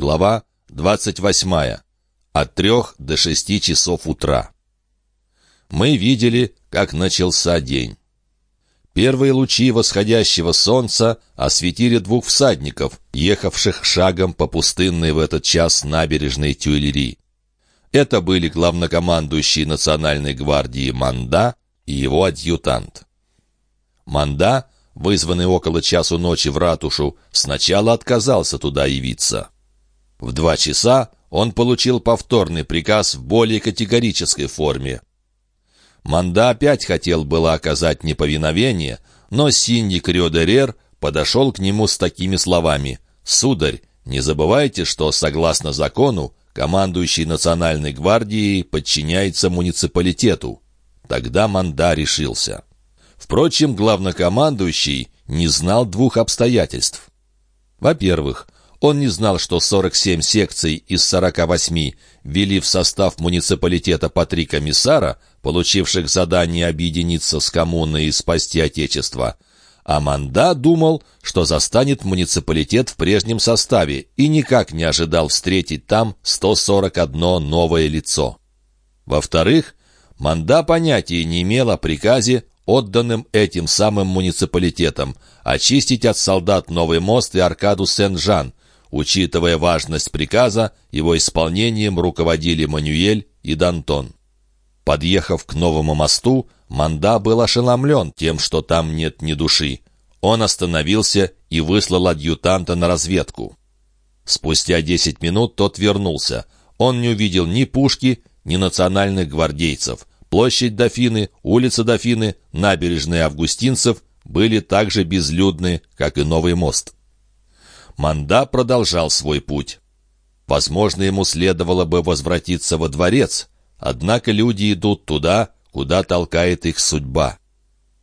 Глава 28. От трех до шести часов утра. Мы видели, как начался день. Первые лучи восходящего солнца осветили двух всадников, ехавших шагом по пустынной в этот час набережной Тюильри. Это были главнокомандующий Национальной гвардии Манда и его адъютант. Манда, вызванный около часу ночи в ратушу, сначала отказался туда явиться. В два часа он получил повторный приказ в более категорической форме. Манда опять хотел было оказать неповиновение, но синник Рёдерер подошел к нему с такими словами. «Сударь, не забывайте, что, согласно закону, командующий национальной гвардией подчиняется муниципалитету». Тогда Манда решился. Впрочем, главнокомандующий не знал двух обстоятельств. Во-первых, он не знал, что 47 секций из 48 ввели в состав муниципалитета по три комиссара, получивших задание объединиться с коммуной и спасти Отечество. А Манда думал, что застанет муниципалитет в прежнем составе и никак не ожидал встретить там 141 новое лицо. Во-вторых, Манда понятия не имел о приказе, отданным этим самым муниципалитетом, очистить от солдат Новый мост и аркаду Сен-Жан, Учитывая важность приказа, его исполнением руководили Мануэль и Дантон. Подъехав к новому мосту, Манда был ошеломлен тем, что там нет ни души. Он остановился и выслал адъютанта на разведку. Спустя десять минут тот вернулся. Он не увидел ни пушки, ни национальных гвардейцев. Площадь Дофины, улица Дофины, набережные августинцев были так же безлюдны, как и новый мост. Манда продолжал свой путь. Возможно, ему следовало бы возвратиться во дворец, однако люди идут туда, куда толкает их судьба.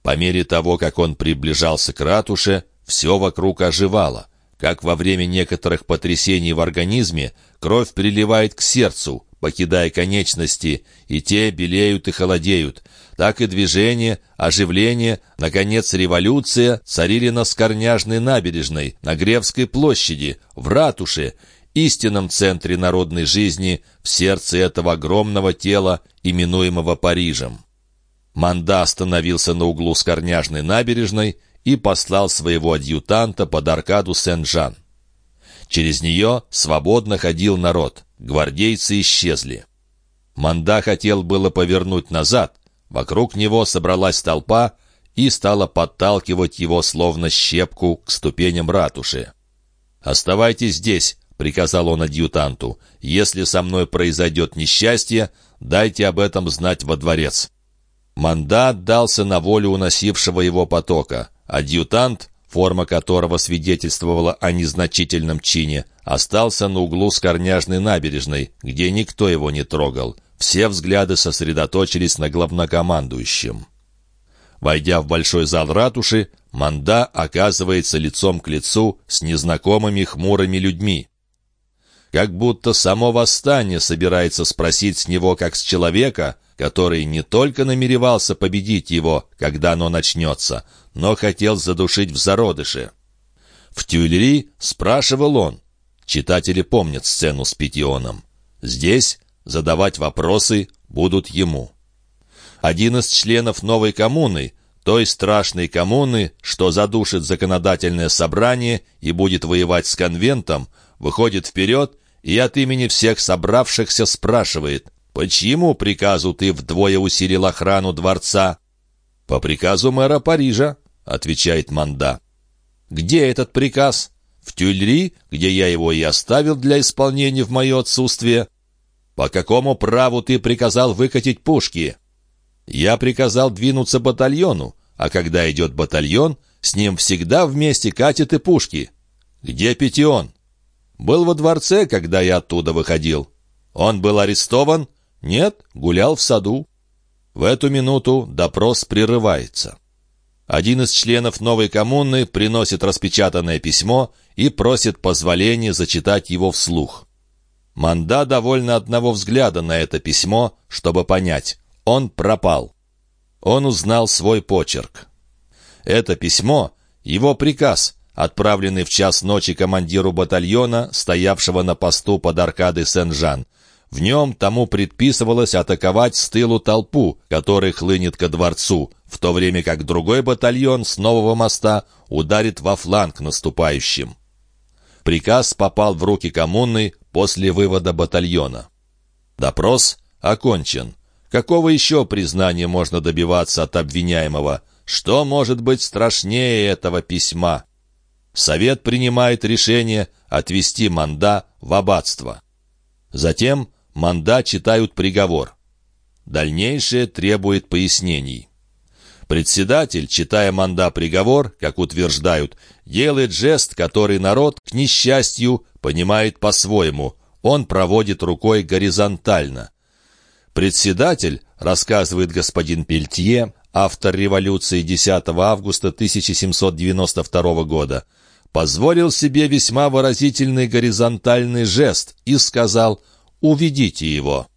По мере того, как он приближался к ратуше, все вокруг оживало. Как во время некоторых потрясений в организме, кровь приливает к сердцу, покидая конечности, и те белеют и холодеют, так и движение, оживление, наконец революция царили на Скорняжной набережной, на Гревской площади, в ратуше, истинном центре народной жизни, в сердце этого огромного тела, именуемого Парижем. Манда остановился на углу Скорняжной набережной и послал своего адъютанта под аркаду Сен-Жан. Через нее свободно ходил народ, гвардейцы исчезли. Манда хотел было повернуть назад, Вокруг него собралась толпа и стала подталкивать его, словно щепку, к ступеням ратуши. «Оставайтесь здесь», — приказал он адъютанту. «Если со мной произойдет несчастье, дайте об этом знать во дворец». Мандат дался на волю уносившего его потока. Адъютант, форма которого свидетельствовала о незначительном чине, остался на углу с Корняжной набережной, где никто его не трогал. Все взгляды сосредоточились на главнокомандующем. Войдя в большой зал ратуши, Манда оказывается лицом к лицу с незнакомыми хмурыми людьми. Как будто само восстание собирается спросить с него, как с человека, который не только намеревался победить его, когда оно начнется, но хотел задушить в зародыше. В Тюильри спрашивал он. Читатели помнят сцену с Петионом. Здесь задавать вопросы будут ему. Один из членов новой коммуны, той страшной коммуны, что задушит законодательное собрание и будет воевать с конвентом, выходит вперед и от имени всех собравшихся спрашивает, «Почему приказу ты вдвое усилил охрану дворца?» «По приказу мэра Парижа», — отвечает Манда. «Где этот приказ?» «В Тюльри, где я его и оставил для исполнения в мое отсутствие». «По какому праву ты приказал выкатить пушки?» «Я приказал двинуться батальону, а когда идет батальон, с ним всегда вместе катят и пушки». «Где Петион?» «Был во дворце, когда я оттуда выходил». «Он был арестован?» «Нет, гулял в саду». В эту минуту допрос прерывается. Один из членов новой коммуны приносит распечатанное письмо и просит позволения зачитать его вслух. Манда довольно одного взгляда на это письмо, чтобы понять. Он пропал. Он узнал свой почерк. Это письмо — его приказ, отправленный в час ночи командиру батальона, стоявшего на посту под аркадой Сен-Жан. В нем тому предписывалось атаковать с тылу толпу, которая хлынет ко дворцу, в то время как другой батальон с нового моста ударит во фланг наступающим. Приказ попал в руки коммуны после вывода батальона. Допрос окончен. Какого еще признания можно добиваться от обвиняемого? Что может быть страшнее этого письма? Совет принимает решение отвести Манда в аббатство. Затем Манда читают приговор. Дальнейшее требует пояснений. Председатель, читая манда приговор, как утверждают, делает жест, который народ, к несчастью, понимает по-своему. Он проводит рукой горизонтально. Председатель, рассказывает господин Пельтье, автор революции 10 августа 1792 года, позволил себе весьма выразительный горизонтальный жест и сказал «Уведите его».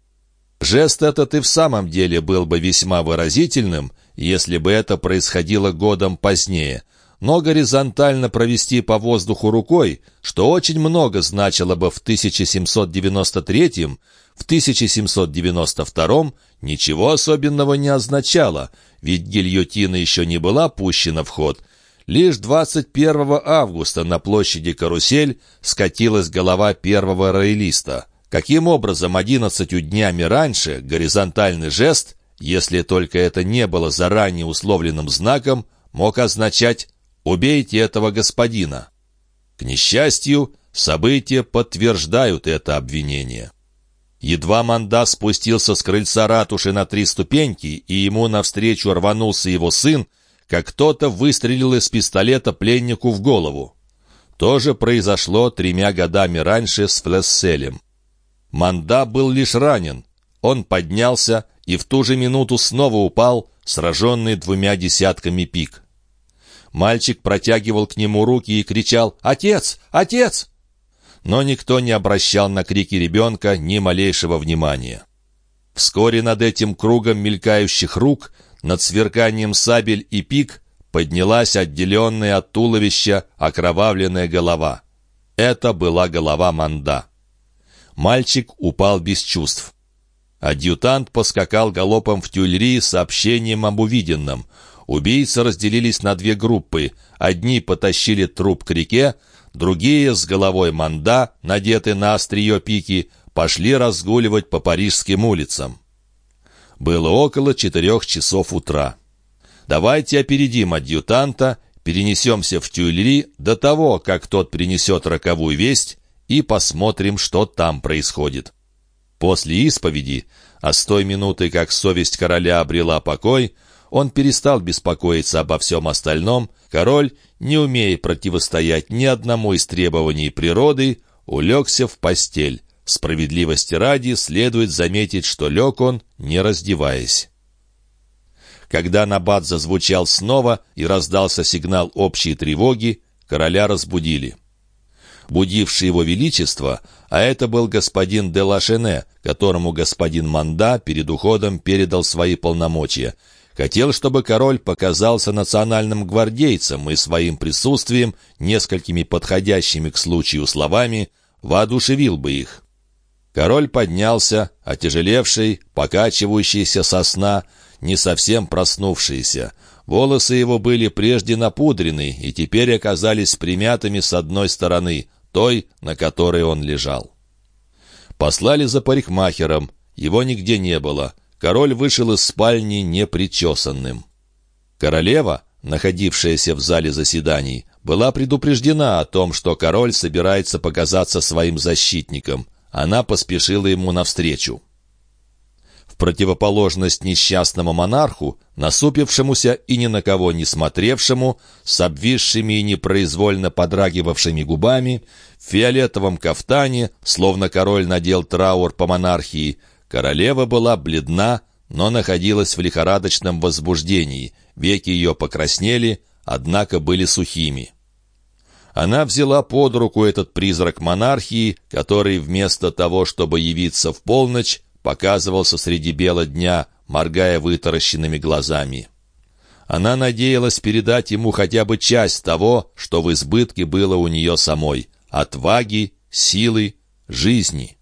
Жест этот и в самом деле был бы весьма выразительным, если бы это происходило годом позднее. Но горизонтально провести по воздуху рукой, что очень много значило бы в 1793 в 1792 ничего особенного не означало, ведь гильотина еще не была пущена в ход. Лишь 21 августа на площади Карусель скатилась голова первого роялиста. Каким образом одиннадцатью днями раньше горизонтальный жест если только это не было заранее условленным знаком, мог означать «убейте этого господина». К несчастью, события подтверждают это обвинение. Едва Манда спустился с крыльца ратуши на три ступеньки, и ему навстречу рванулся его сын, как кто-то выстрелил из пистолета пленнику в голову. То же произошло тремя годами раньше с Флесселем. Манда был лишь ранен. Он поднялся и в ту же минуту снова упал, сраженный двумя десятками пик. Мальчик протягивал к нему руки и кричал «Отец! Отец!» Но никто не обращал на крики ребенка ни малейшего внимания. Вскоре над этим кругом мелькающих рук, над сверканием сабель и пик, поднялась отделенная от туловища окровавленная голова. Это была голова Манда. Мальчик упал без чувств. Адъютант поскакал галопом в тюльри с сообщением об увиденном. Убийцы разделились на две группы. Одни потащили труп к реке, другие с головой манда, надеты на острие пики, пошли разгуливать по парижским улицам. Было около четырех часов утра. Давайте опередим адъютанта, перенесемся в Тюильри до того, как тот принесет роковую весть, и посмотрим, что там происходит. После исповеди, а с той минуты, как совесть короля обрела покой, он перестал беспокоиться обо всем остальном, король, не умея противостоять ни одному из требований природы, улегся в постель. Справедливости ради следует заметить, что лег он, не раздеваясь. Когда набат зазвучал снова и раздался сигнал общей тревоги, короля разбудили будивший его величество, а это был господин де Лашене, которому господин Манда перед уходом передал свои полномочия. Хотел, чтобы король показался национальным гвардейцем и своим присутствием, несколькими подходящими к случаю словами, воодушевил бы их. Король поднялся, отяжелевший, покачивающийся со сна, не совсем проснувшийся. Волосы его были прежде напудрены и теперь оказались примятыми с одной стороны, той, на которой он лежал. Послали за парикмахером, его нигде не было. Король вышел из спальни непричесанным. Королева, находившаяся в зале заседаний, была предупреждена о том, что король собирается показаться своим защитником. Она поспешила ему навстречу противоположность несчастному монарху, насупившемуся и ни на кого не смотревшему, с обвисшими и непроизвольно подрагивавшими губами, в фиолетовом кафтане, словно король надел траур по монархии, королева была бледна, но находилась в лихорадочном возбуждении, веки ее покраснели, однако были сухими. Она взяла под руку этот призрак монархии, который вместо того, чтобы явиться в полночь, показывался среди бела дня, моргая вытаращенными глазами. Она надеялась передать ему хотя бы часть того, что в избытке было у нее самой — отваги, силы, жизни.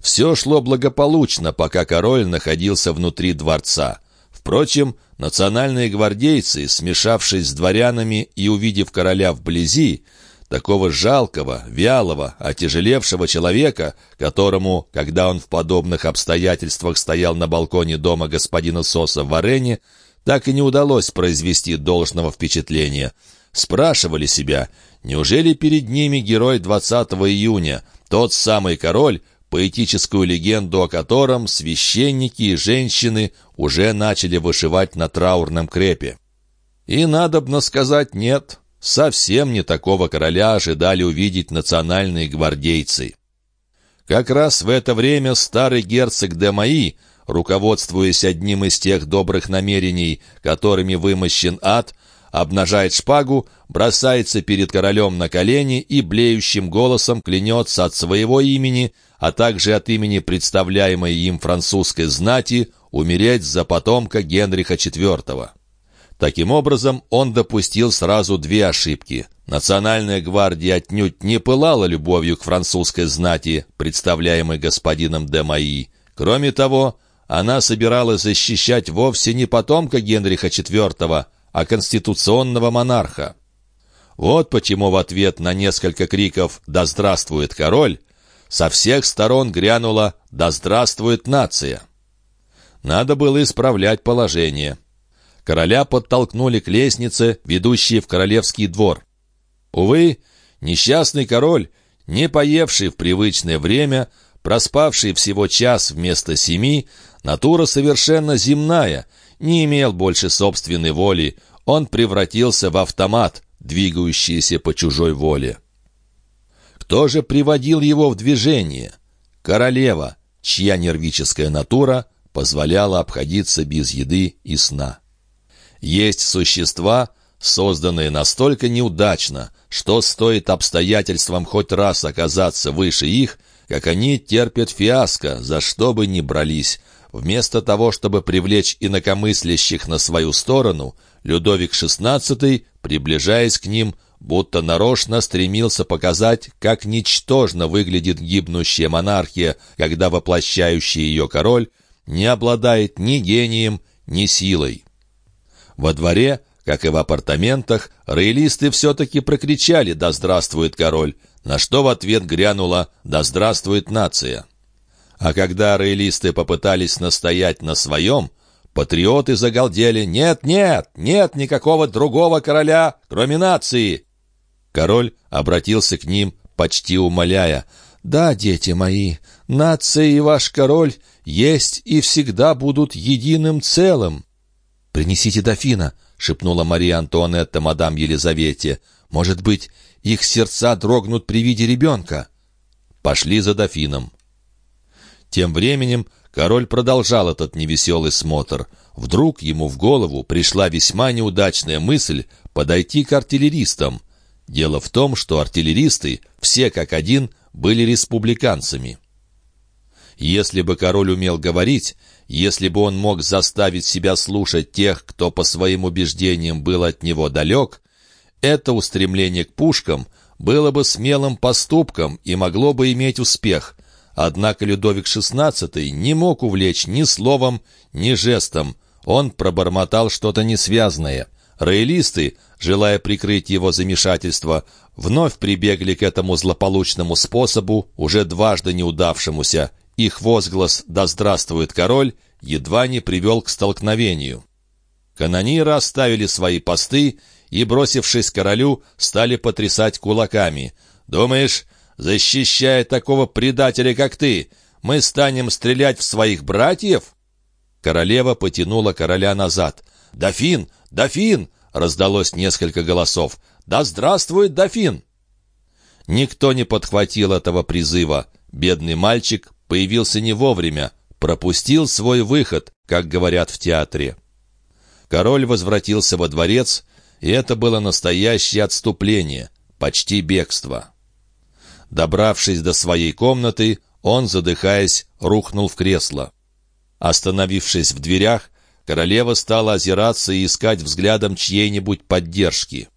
Все шло благополучно, пока король находился внутри дворца. Впрочем, национальные гвардейцы, смешавшись с дворянами и увидев короля вблизи, такого жалкого, вялого, отяжелевшего человека, которому, когда он в подобных обстоятельствах стоял на балконе дома господина Соса в Варене, так и не удалось произвести должного впечатления. Спрашивали себя, неужели перед ними герой 20 июня, тот самый король, поэтическую легенду о котором священники и женщины уже начали вышивать на траурном крепе. И надобно сказать «нет». Совсем не такого короля ожидали увидеть национальные гвардейцы. Как раз в это время старый герцог де Маи, руководствуясь одним из тех добрых намерений, которыми вымощен ад, обнажает шпагу, бросается перед королем на колени и блеющим голосом клянется от своего имени, а также от имени представляемой им французской знати, умереть за потомка Генриха IV. Таким образом, он допустил сразу две ошибки. Национальная гвардия отнюдь не пылала любовью к французской знати, представляемой господином де Маи. Кроме того, она собиралась защищать вовсе не потомка Генриха IV, а конституционного монарха. Вот почему в ответ на несколько криков «Да здравствует король!» со всех сторон грянуло «Да здравствует нация!». Надо было исправлять положение. Короля подтолкнули к лестнице, ведущей в королевский двор. Увы, несчастный король, не поевший в привычное время, проспавший всего час вместо семи, натура совершенно земная, не имел больше собственной воли, он превратился в автомат, двигающийся по чужой воле. Кто же приводил его в движение? Королева, чья нервическая натура позволяла обходиться без еды и сна. Есть существа, созданные настолько неудачно, что стоит обстоятельствам хоть раз оказаться выше их, как они терпят фиаско, за что бы ни брались. Вместо того, чтобы привлечь инакомыслящих на свою сторону, Людовик XVI, приближаясь к ним, будто нарочно стремился показать, как ничтожно выглядит гибнущая монархия, когда воплощающий ее король не обладает ни гением, ни силой. Во дворе, как и в апартаментах, роялисты все-таки прокричали «Да здравствует король!», на что в ответ грянула «Да здравствует нация!». А когда роялисты попытались настоять на своем, патриоты загалдели «Нет, нет, нет никакого другого короля, кроме нации!». Король обратился к ним, почти умоляя «Да, дети мои, нация и ваш король есть и всегда будут единым целым». «Принесите дофина», — шепнула Мария Антуанетта мадам Елизавете. «Может быть, их сердца дрогнут при виде ребенка?» Пошли за дофином. Тем временем король продолжал этот невеселый смотр. Вдруг ему в голову пришла весьма неудачная мысль подойти к артиллеристам. Дело в том, что артиллеристы, все как один, были республиканцами. Если бы король умел говорить, если бы он мог заставить себя слушать тех, кто по своим убеждениям был от него далек, это устремление к пушкам было бы смелым поступком и могло бы иметь успех. Однако Людовик XVI не мог увлечь ни словом, ни жестом. Он пробормотал что-то несвязное. Роялисты, желая прикрыть его замешательство, вновь прибегли к этому злополучному способу, уже дважды неудавшемуся, их возглас «Да здравствует король!» едва не привел к столкновению. Канониры оставили свои посты и, бросившись королю, стали потрясать кулаками. «Думаешь, защищая такого предателя, как ты, мы станем стрелять в своих братьев?» Королева потянула короля назад. «Дофин! Дофин!» — раздалось несколько голосов. «Да здравствует дофин!» Никто не подхватил этого призыва. Бедный мальчик появился не вовремя, пропустил свой выход, как говорят в театре. Король возвратился во дворец, и это было настоящее отступление, почти бегство. Добравшись до своей комнаты, он, задыхаясь, рухнул в кресло. Остановившись в дверях, Королева стала озираться и искать взглядом чьей-нибудь поддержки.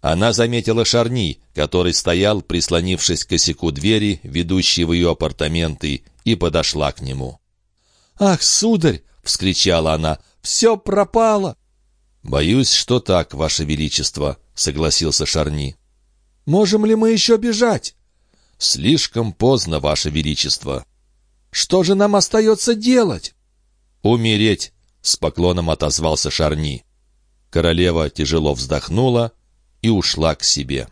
Она заметила Шарни, который стоял, прислонившись к косяку двери, ведущей в ее апартаменты, и подошла к нему. «Ах, сударь!» — вскричала она. «Все пропало!» «Боюсь, что так, Ваше Величество», — согласился Шарни. «Можем ли мы еще бежать?» «Слишком поздно, Ваше Величество». «Что же нам остается делать?» «Умереть», — с поклоном отозвался Шарни. Королева тяжело вздохнула и ушла к себе.